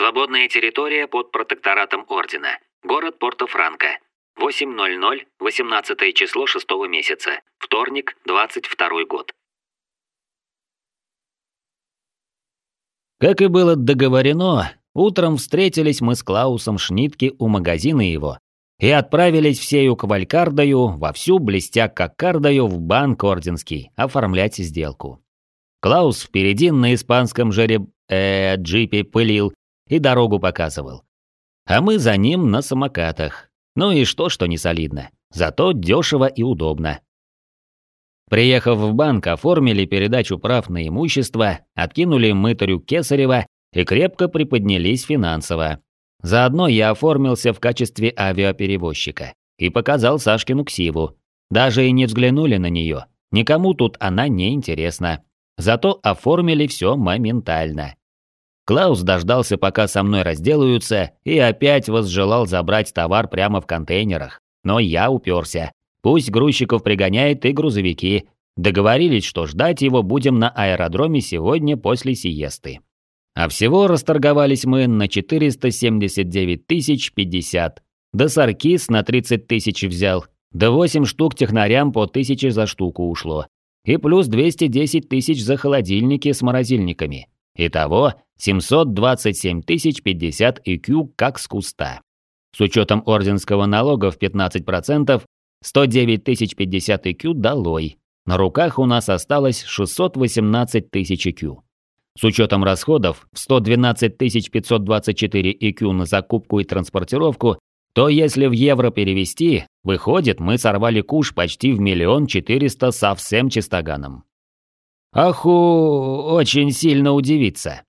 Свободная территория под протекторатом Ордена. Город Порто-Франко. 8.00, 18 число 6 месяца. Вторник, 22 год. Как и было договорено, утром встретились мы с Клаусом Шнитке у магазина его и отправились всею кавалькардою, вовсю блестя кокардою в банк Орденский, оформлять сделку. Клаус впереди на испанском жереб... э, джипе пылил и дорогу показывал. А мы за ним на самокатах. Ну и что, что не солидно. Зато дешево и удобно. Приехав в банк, оформили передачу прав на имущество, откинули мытарю Кесарева и крепко приподнялись финансово. Заодно я оформился в качестве авиаперевозчика и показал Сашкину ксиву. Даже и не взглянули на нее. Никому тут она не интересна. Зато оформили все моментально. Клаус дождался, пока со мной разделаются, и опять возжелал забрать товар прямо в контейнерах. Но я уперся. Пусть грузчиков пригоняет и грузовики. Договорились, что ждать его будем на аэродроме сегодня после сиесты. А всего расторговались мы на 479 тысяч 50. Да Саркис на 30 тысяч взял. Да 8 штук технарям по 1000 за штуку ушло. И плюс 210 тысяч за холодильники с морозильниками. Итого 727 тысяч 50 IQ как с куста. С учетом орденского налога в 15%, 109 тысяч 50 IQ долой. На руках у нас осталось 618 тысяч IQ. С учетом расходов в 112 524 IQ на закупку и транспортировку, то если в евро перевести, выходит, мы сорвали куш почти в миллион четыреста со всем чистоганом. Аху очень сильно удивится.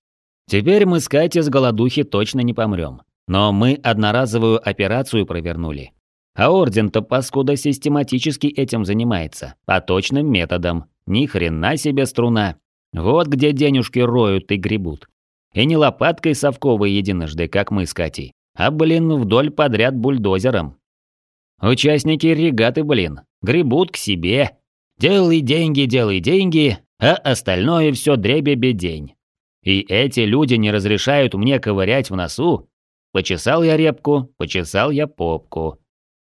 Теперь мы с Катей с голодухи точно не помрем. Но мы одноразовую операцию провернули. А орден-то паскуда систематически этим занимается, по точным методам. Ни хрена себе струна. Вот где денежки роют и гребут. И не лопаткой совковой единожды, как мы с Катей, а, блин, вдоль подряд бульдозером. Участники регаты, блин, гребут к себе. Делай деньги, делай деньги, а остальное все дребе-бедень. И эти люди не разрешают мне ковырять в носу. Почесал я репку, почесал я попку.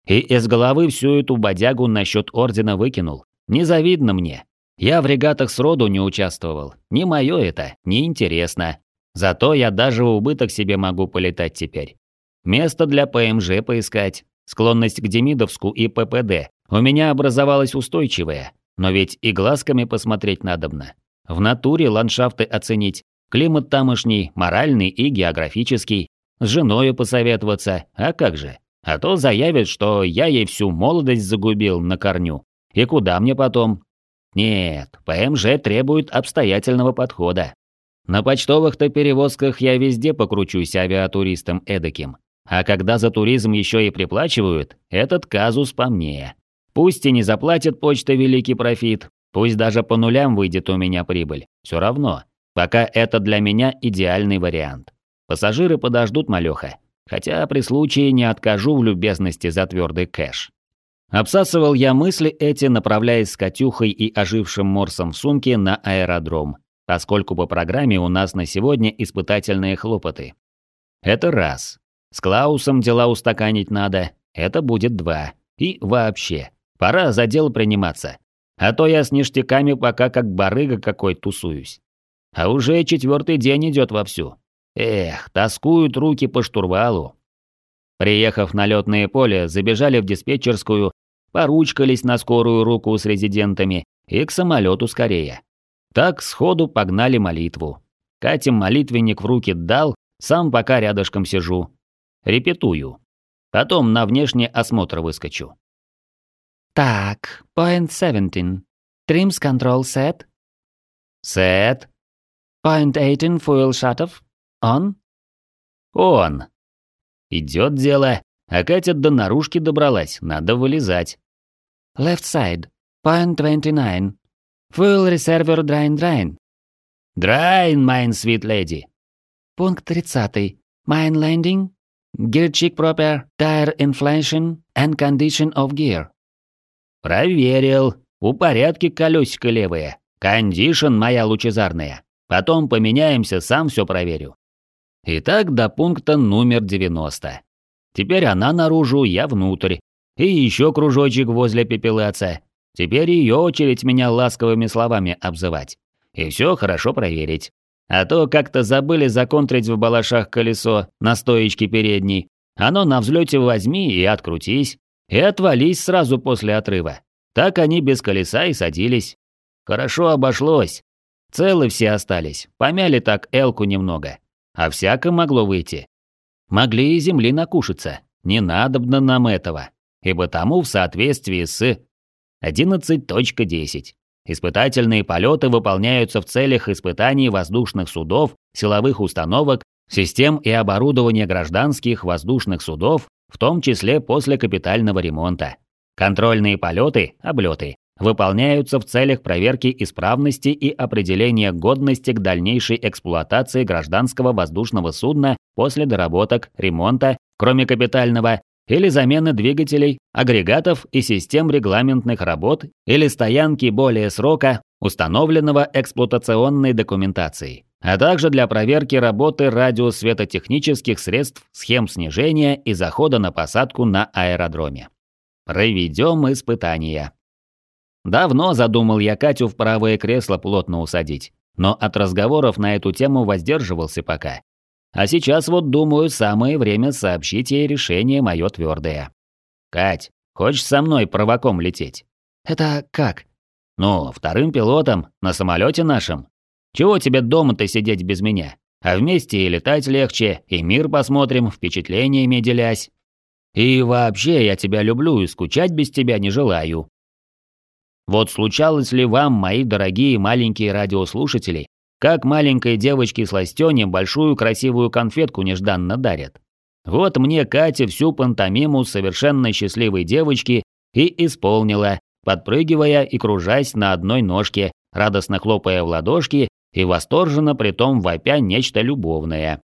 И из головы всю эту бодягу насчет ордена выкинул. Незавидно мне. Я в регатах сроду не участвовал. Не мое это, не интересно. Зато я даже убыток себе могу полетать теперь. Место для ПМЖ поискать. Склонность к Демидовску и ППД у меня образовалась устойчивая. Но ведь и глазками посмотреть надобно. В натуре ландшафты оценить. Климат тамошний, моральный и географический. С женою посоветоваться, а как же? А то заявит, что я ей всю молодость загубил на корню. И куда мне потом? Нет, ПМЖ требует обстоятельного подхода. На почтовых-то перевозках я везде покручусь авиатуристом эдаким. А когда за туризм еще и приплачивают, этот казус по мне. Пусть и не заплатит почта великий профит, пусть даже по нулям выйдет у меня прибыль. Все равно, пока это для меня идеальный вариант. Пассажиры подождут малеха. Хотя при случае не откажу в любезности за твердый кэш. Обсасывал я мысли эти, направляясь с Катюхой и ожившим морсом в сумке на аэродром, поскольку по программе у нас на сегодня испытательные хлопоты. Это раз. С Клаусом дела устаканить надо, это будет два. И вообще, пора за дело приниматься. А то я с ништяками пока как барыга какой тусуюсь. А уже четвертый день идет вовсю. Эх, тоскуют руки по штурвалу. Приехав на летное поле, забежали в диспетчерскую, поручкались на скорую руку с резидентами и к самолету скорее. Так сходу погнали молитву. Катя молитвенник в руки дал, сам пока рядышком сижу. Репетую. Потом на внешний осмотр выскочу. Так, point 17. Trims control set. Set. Point 18 fuel shut-off. On. Он. Идет дело. А Катя до наружки добралась, надо вылезать. Left side. Point 29. Fuel reservoir drain drain. Drain, mine sweet lady. Пункт 30. Mine landing. Gear check proper. Tire inflation and condition of gear. Проверил. У порядке колесико левое. Кондишн моя лучезарная. Потом поменяемся, сам все проверю. И так до пункта номер 90. Теперь она наружу, я внутрь. И еще кружочек возле пепелаца. Теперь ее очередь меня ласковыми словами обзывать. И все хорошо проверить. А то как-то забыли законтрить в балашах колесо на стоечке передней. Оно на взлете возьми и открутись. И отвались сразу после отрыва. Так они без колеса и садились. Хорошо обошлось. Целы все остались. Помяли так Элку немного. А всяко могло выйти. Могли и земли накушаться. Не надобно нам этого. И потому в соответствии с 11.10 Испытательные полеты выполняются в целях испытаний воздушных судов, силовых установок, систем и оборудования гражданских воздушных судов, в том числе после капитального ремонта. Контрольные полеты, облеты, выполняются в целях проверки исправности и определения годности к дальнейшей эксплуатации гражданского воздушного судна после доработок, ремонта, кроме капитального, или замены двигателей, агрегатов и систем регламентных работ или стоянки более срока, установленного эксплуатационной документацией, а также для проверки работы радиосветотехнических средств, схем снижения и захода на посадку на аэродроме. Проведем испытания. Давно задумал я Катю в правое кресло плотно усадить, но от разговоров на эту тему воздерживался пока, а сейчас вот думаю, самое время сообщить ей решение мое твердое. «Кать, хочешь со мной провоком лететь?» «Это как?» «Ну, вторым пилотом, на самолете нашем. Чего тебе дома-то сидеть без меня? А вместе и летать легче, и мир посмотрим, впечатлениями делясь. И вообще я тебя люблю и скучать без тебя не желаю». Вот случалось ли вам, мои дорогие маленькие радиослушатели, как маленькой девочке с ластёне большую красивую конфетку нежданно дарят. Вот мне Катя всю пантомиму совершенно счастливой девочки и исполнила, подпрыгивая и кружась на одной ножке, радостно хлопая в ладошки и восторженно притом вопя нечто любовное.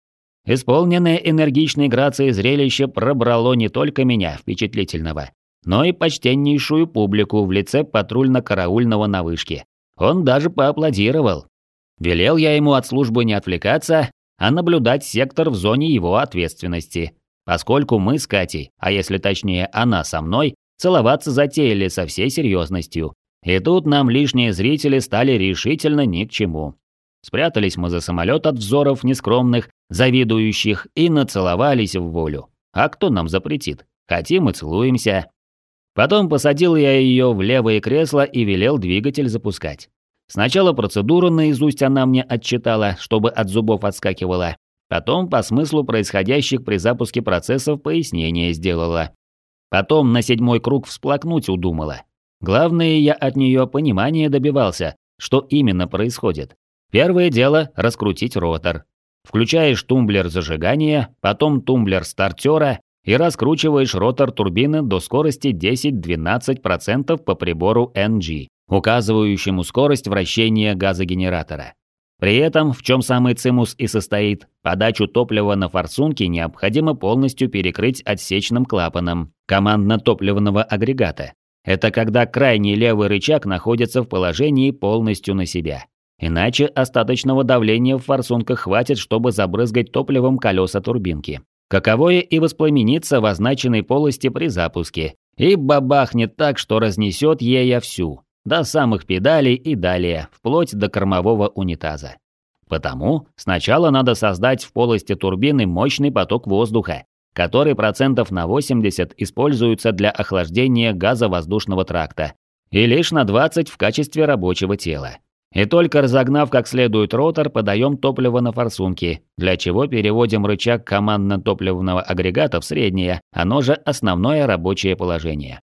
Исполненное энергичной грацией зрелище пробрало не только меня, впечатлительного, но и почтеннейшую публику в лице патрульно-караульного на вышке. Он даже поаплодировал, Велел я ему от службы не отвлекаться, а наблюдать сектор в зоне его ответственности, поскольку мы с Катей, а если точнее она со мной, целоваться затеяли со всей серьезностью. И тут нам лишние зрители стали решительно ни к чему. Спрятались мы за самолет от взоров нескромных, завидующих, и нацеловались в волю. А кто нам запретит? Хотим и целуемся. Потом посадил я ее в левое кресло и велел двигатель запускать. Сначала процедуру наизусть она мне отчитала, чтобы от зубов отскакивала. Потом по смыслу происходящих при запуске процессов пояснение сделала. Потом на седьмой круг всплакнуть удумала. Главное, я от нее понимания добивался, что именно происходит. Первое дело – раскрутить ротор. Включаешь тумблер зажигания, потом тумблер стартера и раскручиваешь ротор турбины до скорости 10-12% по прибору NG указывающему скорость вращения газогенератора. При этом, в чем самый цимус и состоит, подачу топлива на форсунки необходимо полностью перекрыть отсечным клапаном командно-топливного агрегата. Это когда крайний левый рычаг находится в положении полностью на себя. Иначе остаточного давления в форсунках хватит, чтобы забрызгать топливом колеса турбинки. Каковое и воспламенится в означенной полости при запуске. И бабахнет так, что разнесет ея всю, до самых педалей и далее, вплоть до кормового унитаза. Потому сначала надо создать в полости турбины мощный поток воздуха, который процентов на 80 используется для охлаждения газа воздушного тракта и лишь на 20 в качестве рабочего тела. И только разогнав как следует ротор, подаем топливо на форсунки, для чего переводим рычаг командно-топливного агрегата в среднее, оно же основное рабочее положение.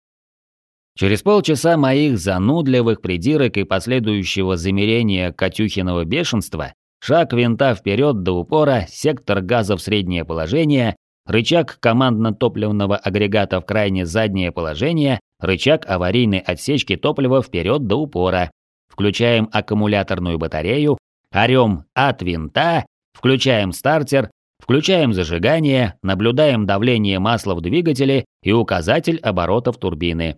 Через полчаса моих занудливых придирок и последующего замерения Катюхиного бешенства, шаг винта вперед до упора, сектор газа в среднее положение, рычаг командно-топливного агрегата в крайне заднее положение, рычаг аварийной отсечки топлива вперед до упора. Включаем аккумуляторную батарею, орем от винта, включаем стартер, включаем зажигание, наблюдаем давление масла в двигателе и указатель оборотов турбины.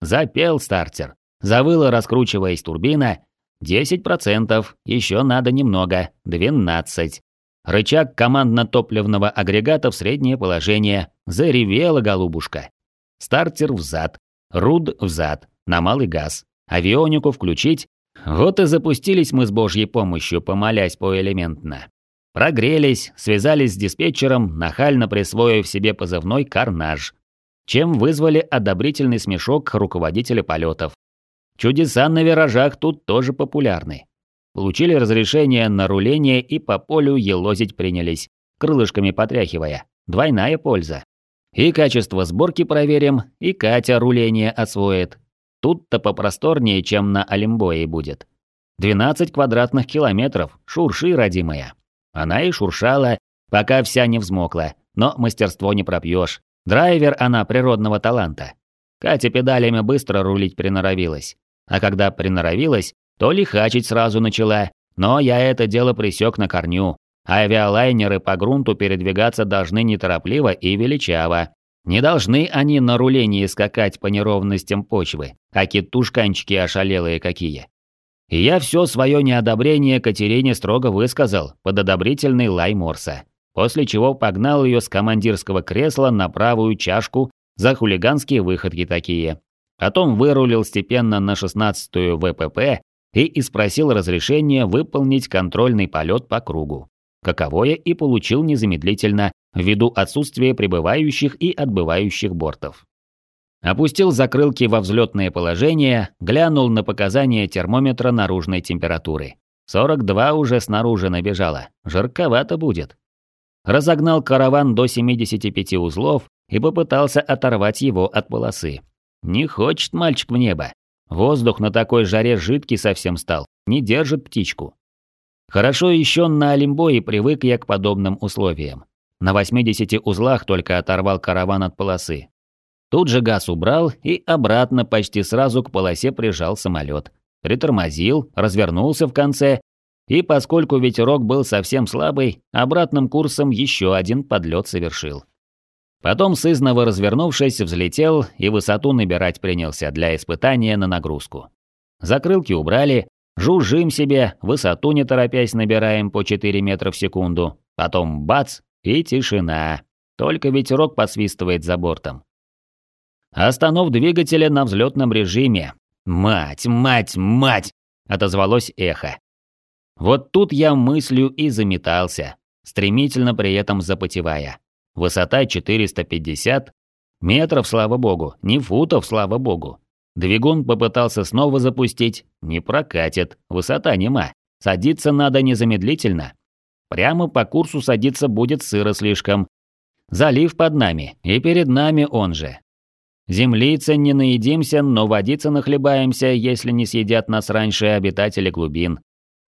Запел стартер. Завыла, раскручиваясь турбина. 10%, еще надо немного, 12. Рычаг командно-топливного агрегата в среднее положение. Заревела голубушка. Стартер взад. Руд взад. На малый газ. Авионику включить. Вот и запустились мы с божьей помощью, помолясь поэлементно. Прогрелись, связались с диспетчером, нахально присвоив себе позывной «Карнаж», чем вызвали одобрительный смешок руководителя полетов. Чудеса на виражах тут тоже популярны. Получили разрешение на руление и по полю елозить принялись, крылышками потряхивая. Двойная польза. И качество сборки проверим, и Катя руление освоит. Тут-то попросторнее, чем на Олимбое будет. 12 квадратных километров, шурши, родимая. Она и шуршала, пока вся не взмокла, но мастерство не пропьешь. Драйвер она природного таланта. Катя педалями быстро рулить приноровилась. А когда приноровилась, то лихачить сразу начала. Но я это дело присек на корню. Авиалайнеры по грунту передвигаться должны неторопливо и величаво. Не должны они на рулении скакать по неровностям почвы, а китушканчики ошалелые какие. И я все свое неодобрение Катерине строго высказал под одобрительный лай Морса, после чего погнал ее с командирского кресла на правую чашку за хулиганские выходки такие. Потом вырулил степенно на 16-ю ВПП и испросил разрешения выполнить контрольный полет по кругу. Каковое и получил незамедлительно, ввиду отсутствия прибывающих и отбывающих бортов. Опустил закрылки во взлетное положение, глянул на показания термометра наружной температуры. 42 уже снаружи набежало, жарковато будет. Разогнал караван до 75 узлов и попытался оторвать его от полосы. Не хочет мальчик в небо. Воздух на такой жаре жидкий совсем стал, не держит птичку. Хорошо еще на Олимбое привык я к подобным условиям. На 80 узлах только оторвал караван от полосы, Тут же газ убрал и обратно почти сразу к полосе прижал самолет. Притормозил, развернулся в конце, и поскольку ветерок был совсем слабый, обратным курсом еще один подлет совершил. Потом сызново развернувшись, взлетел и высоту набирать принялся для испытания на нагрузку. Закрылки убрали, жужжим себе, высоту не торопясь набираем по 4 метра в секунду, потом бац и тишина. Только ветерок посвистывает за бортом. Останов двигателя на взлетном режиме. «Мать, мать, мать!» – отозвалось эхо. Вот тут я мыслью и заметался, стремительно при этом запотевая. Высота 450 метров, слава богу, не футов, слава богу. Двигун попытался снова запустить, не прокатит, высота нема. Садиться надо незамедлительно. Прямо по курсу садиться будет сыро слишком. Залив под нами, и перед нами он же. Землицы не наедимся, но водиться нахлебаемся, если не съедят нас раньше обитатели глубин.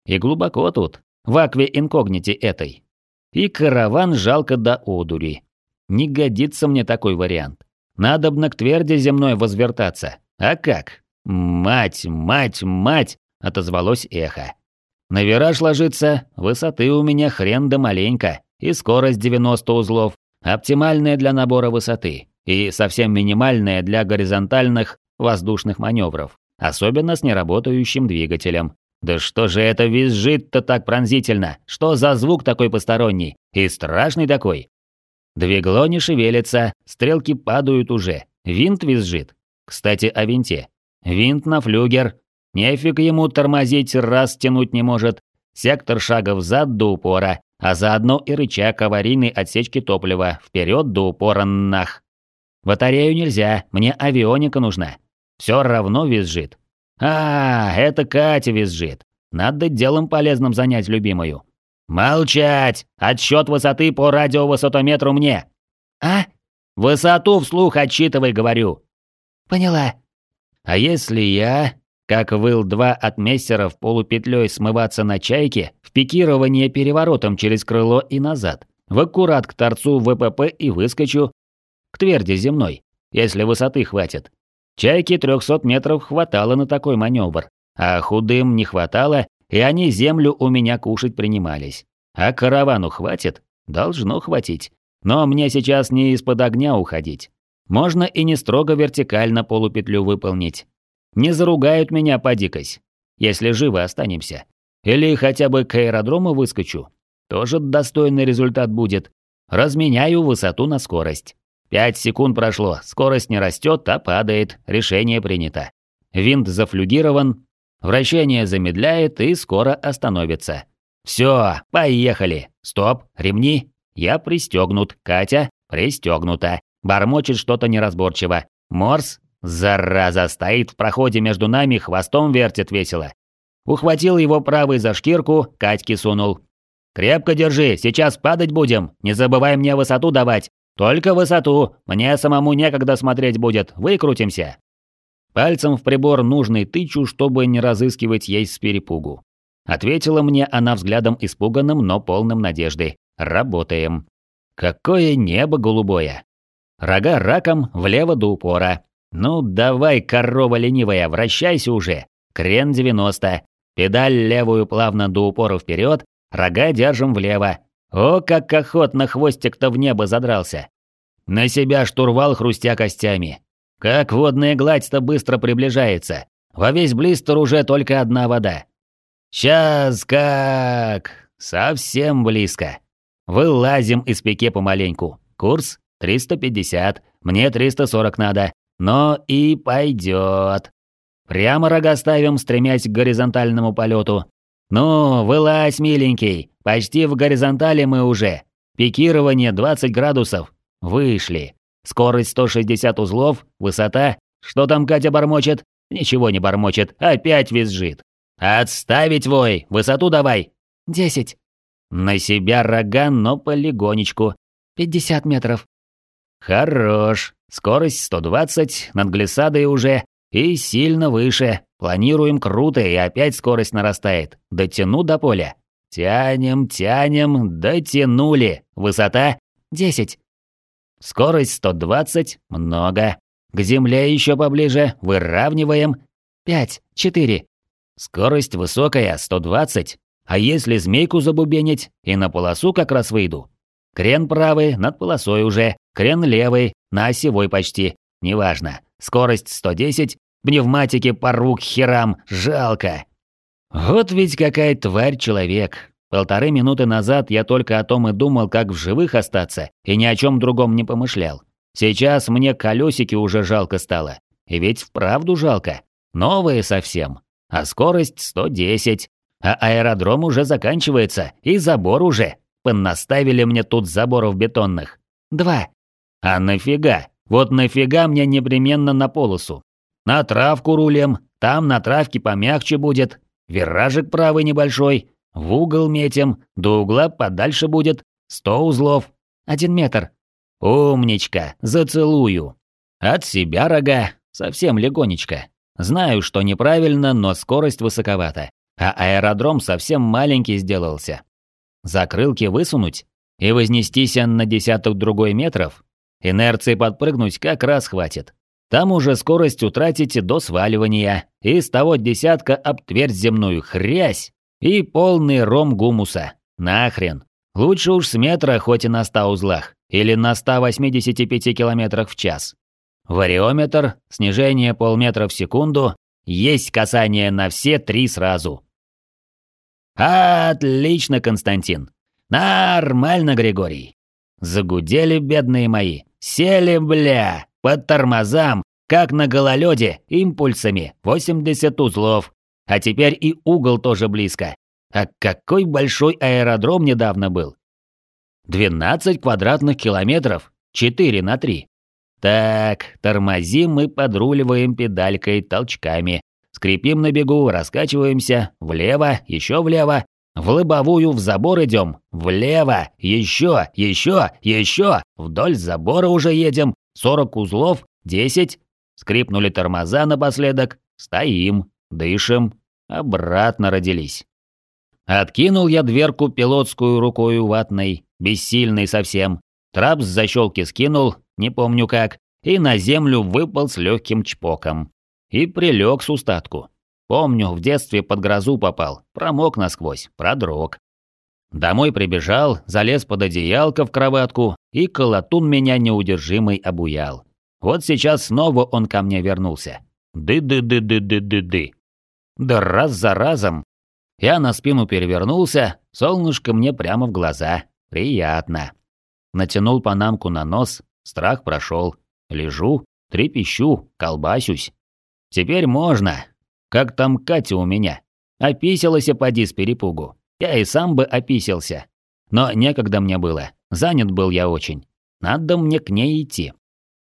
И глубоко тут, в акве инкогнити этой. И караван жалко до одури. Не годится мне такой вариант. Надобно к тверди земной возвертаться. А как? Мать, мать, мать, отозвалось эхо. На вираж ложится, высоты у меня хрен да маленько, и скорость 90 узлов, оптимальная для набора высоты и совсем минимальная для горизонтальных воздушных маневров, особенно с неработающим двигателем. Да что же это визжит-то так пронзительно? Что за звук такой посторонний? И страшный такой? Двигло не шевелится, стрелки падают уже, винт визжит. Кстати, о винте. Винт на флюгер. Нефиг ему тормозить, раз тянуть не может. Сектор шага взад до упора, а заодно и рычаг аварийной отсечки топлива вперед до упора нах. Батарею нельзя, мне авионика нужна. Все равно визжит. А, это Катя визжит. Надо делом полезным занять любимую. Молчать! Отсчет высоты по радиовысотометру мне. А? Высоту вслух отсчитывай, говорю. Поняла. А если я, как выл-2 от мессеров полупетлей смываться на чайке, в пикирование переворотом через крыло и назад, в аккурат к торцу ВПП и выскочу, к тверди земной, если высоты хватит. Чайки 300 метров хватало на такой маневр, а худым не хватало, и они землю у меня кушать принимались. А каравану хватит? Должно хватить. Но мне сейчас не из-под огня уходить. Можно и не строго вертикально полупетлю выполнить. Не заругают меня по дикость, если живы останемся. Или хотя бы к аэродрому выскочу. Тоже достойный результат будет. Разменяю высоту на скорость. Пять секунд прошло, скорость не растет, а падает, решение принято. Винт зафлюгирован, вращение замедляет и скоро остановится. Все, поехали. Стоп, ремни. Я пристегнут, Катя пристегнута. Бормочет что-то неразборчиво. Морс, зараза, стоит в проходе между нами, хвостом вертит весело. Ухватил его правый за шкирку, Катьке сунул. «Крепко держи, сейчас падать будем. Не забывай мне высоту давать. Только высоту. Мне самому некогда смотреть будет. Выкрутимся». Пальцем в прибор нужный тычу, чтобы не разыскивать ей с перепугу. Ответила мне она взглядом испуганным, но полным надежды. «Работаем». Какое небо голубое. Рога раком, влево до упора. Ну давай, корова ленивая, вращайся уже. Крен 90. Педаль левую плавно до упора вперед, рога держим влево. О, как охотно хвостик-то в небо задрался. На себя штурвал хрустя костями. Как водная гладь-то быстро приближается. Во весь блистер уже только одна вода. Сейчас как... Совсем близко. Вылазим из пике помаленьку. Курс 350, мне 340 надо. Но и пойдет. Прямо рога ставим, стремясь к горизонтальному полету. Ну, вылазь, миленький, почти в горизонтали мы уже. Пикирование 20 градусов. Вышли. Скорость 160 узлов, высота. Что там Катя бормочет? Ничего не бормочет, опять визжит. Отставить вой, высоту давай. Десять. На себя рога, но полигонечку. Пятьдесят метров. Хорош. Скорость 120, над глиссадой уже. И сильно выше. Планируем круто, и опять скорость нарастает. Дотяну до поля. Тянем, тянем, дотянули. Высота? 10. Скорость 120, много. К земле еще поближе, выравниваем. 5, 4. Скорость высокая, 120. А если змейку забубенить, и на полосу как раз выйду. Крен правый, над полосой уже. Крен левый, на осевой почти. Неважно. Скорость 110, пневматики порву к херам, жалко. Вот ведь какая тварь человек. Полторы минуты назад я только о том и думал, как в живых остаться, и ни о чем другом не помышлял. Сейчас мне колесики уже жалко стало. И ведь вправду жалко. Новые совсем. А скорость 110. А аэродром уже заканчивается, и забор уже. Понаставили мне тут заборов бетонных. Два. А нафига? Вот нафига мне непременно на полосу? На травку рулем, там на травке помягче будет. Виражик правый небольшой, в угол метим, до угла подальше будет. Сто узлов. Один метр. Умничка, зацелую. От себя рога, совсем легонечко. Знаю, что неправильно, но скорость высоковата. А аэродром совсем маленький сделался. Закрылки высунуть и вознестись на десяток другой метров Инерции подпрыгнуть как раз хватит. Там уже скорость утратите до сваливания, и с того десятка об твердь земную хрясь, и полный ром гумуса. Нахрен. Лучше уж с метра, хоть и на 100 узлах, или на 185 километрах в час. Вариометр, снижение полметра в секунду, есть касание на все три сразу. Отлично, Константин. Нормально, Григорий. Загудели бедные мои. Сели, бля, под тормозам, как на гололёде, импульсами, 80 узлов. А теперь и угол тоже близко. А какой большой аэродром недавно был? 12 квадратных километров, 4 на 3. Так, тормозим и подруливаем педалькой толчками. Скрипим на бегу, раскачиваемся, влево, еще влево, в лобовую в забор идем. Влево. Еще, еще, еще. Вдоль забора уже едем. Сорок узлов. Десять. Скрипнули тормоза напоследок. Стоим. Дышим. Обратно родились. Откинул я дверку пилотскую рукою ватной, бессильный совсем. Трап с защелки скинул, не помню как, и на землю выпал с легким чпоком. И прилег с устатку. Помню, в детстве под грозу попал, промок насквозь, продрог. Домой прибежал, залез под одеялко в кроватку, и колотун меня неудержимый обуял. Вот сейчас снова он ко мне вернулся. Ды-ды-ды-ды-ды-ды-ды. Да раз за разом. Я на спину перевернулся, Солнышко мне прямо в глаза. Приятно. Натянул панамку на нос, страх прошел. Лежу, трепещу, колбасюсь. Теперь можно. Как там Катя у меня? Описалась поди с перепугу. Я и сам бы описался. Но некогда мне было. Занят был я очень. Надо мне к ней идти.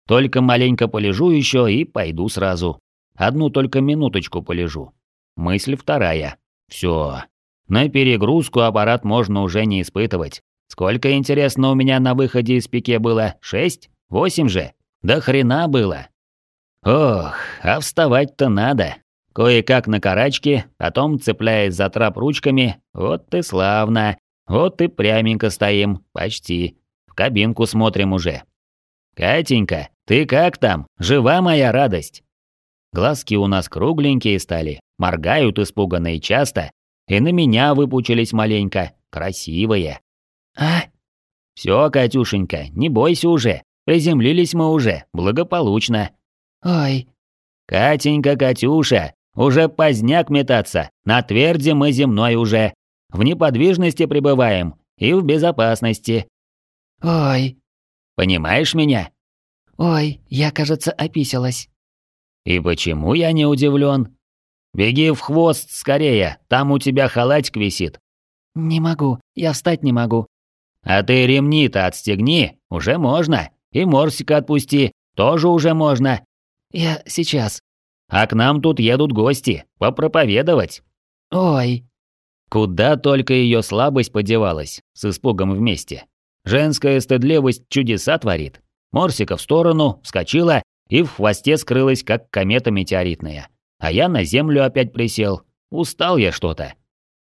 Только маленько полежу еще и пойду сразу. Одну только минуточку полежу. Мысль вторая. Все. На перегрузку аппарат можно уже не испытывать. Сколько, интересно, у меня на выходе из пике было? Шесть? Восемь же? Да хрена было. Ох, а вставать-то надо. Кое-как на карачке, потом цепляясь за трап ручками. Вот ты славно. Вот и пряменько стоим, почти. В кабинку смотрим уже. «Катенька, ты как там? Жива моя радость?» Глазки у нас кругленькие стали, моргают испуганно и часто, и на меня выпучились маленько, красивые. «А?» «Все, Катюшенька, не бойся уже, приземлились мы уже, благополучно». «Ой». «Катенька, Катюша, уже поздняк метаться, на тверде мы земной уже. В неподвижности пребываем и в безопасности». «Ой». «Понимаешь меня?» «Ой, я, кажется, описалась». «И почему я не удивлен? Беги в хвост скорее, там у тебя халатик висит». «Не могу, я встать не могу». «А ты ремни-то отстегни, уже можно. И Морсика отпусти, тоже уже можно». «Я сейчас». «А к нам тут едут гости, попроповедовать». «Ой». Куда только ее слабость подевалась, с испугом вместе. Женская стыдливость чудеса творит. Морсика в сторону, вскочила и в хвосте скрылась, как комета метеоритная. А я на землю опять присел. Устал я что-то.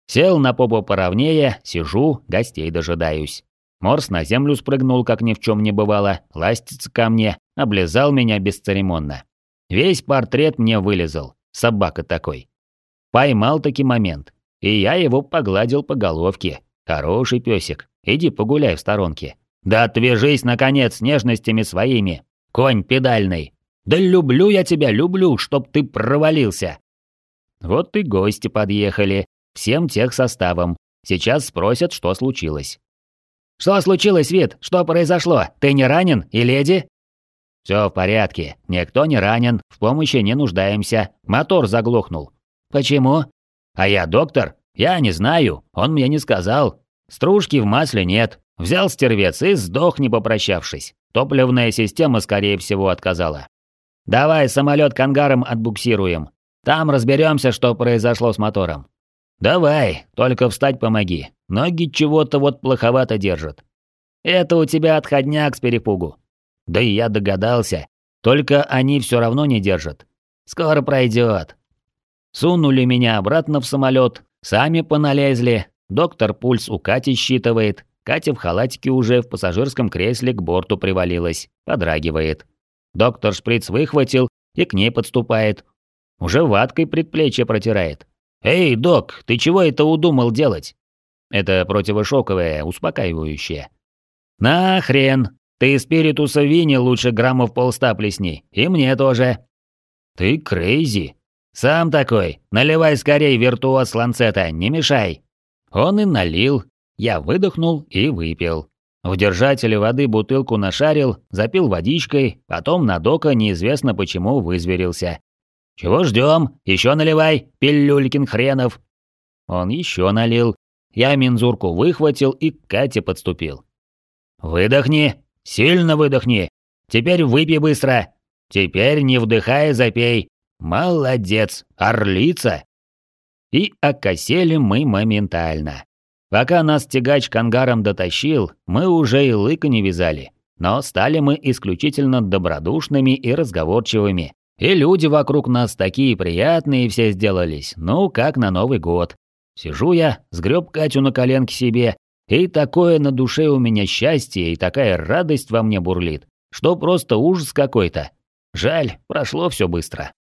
Сел на попу поровнее, сижу, гостей дожидаюсь. Морс на землю спрыгнул, как ни в чем не бывало, ластится ко мне, облизал меня бесцеремонно. Весь портрет мне вылезал, собака такой. Поймал таки момент, и я его погладил по головке. Хороший песик, иди погуляй в сторонке. Да отвяжись, наконец, нежностями своими, конь педальный. Да люблю я тебя, люблю, чтоб ты провалился. Вот и гости подъехали, всем тех составом. Сейчас спросят, что случилось. «Что случилось, Вит? Что произошло? Ты не ранен? И леди?» «Все в порядке. Никто не ранен, в помощи не нуждаемся. Мотор заглохнул». «Почему?» «А я доктор? Я не знаю. Он мне не сказал. Стружки в масле нет. Взял стервец и сдох, не попрощавшись. Топливная система, скорее всего, отказала. Давай самолет к ангарам отбуксируем. Там разберемся, что произошло с мотором. Давай, только встать помоги. Ноги чего-то вот плоховато держат. Это у тебя отходняк с перепугу. Да и я догадался. Только они все равно не держат. Скоро пройдет. Сунули меня обратно в самолет, сами поналезли. Доктор пульс у Кати считывает. Катя в халатике уже в пассажирском кресле к борту привалилась, подрагивает. Доктор шприц выхватил и к ней подступает. Уже ваткой предплечье протирает. «Эй, док, ты чего это удумал делать?» Это противошоковое, успокаивающее. «На хрен! Ты спиритуса вини лучше граммов полста плесни, и мне тоже!» «Ты крейзи!» «Сам такой! Наливай скорей, виртуоз ланцета, не мешай!» Он и налил. Я выдохнул и выпил. В держателе воды бутылку нашарил, запил водичкой, потом на дока неизвестно почему вызверился. «Чего ждем? Еще наливай, пилюлькин хренов!» Он еще налил. Я мензурку выхватил и к Кате подступил. «Выдохни! Сильно выдохни! Теперь выпей быстро! Теперь не вдыхая запей! Молодец! Орлица!» И окосели мы моментально. Пока нас тягач к ангарам дотащил, мы уже и лыка не вязали. Но стали мы исключительно добродушными и разговорчивыми. И люди вокруг нас такие приятные все сделались, ну, как на Новый год. Сижу я, сгреб Катю на коленке себе, и такое на душе у меня счастье и такая радость во мне бурлит, что просто ужас какой-то. Жаль, прошло все быстро.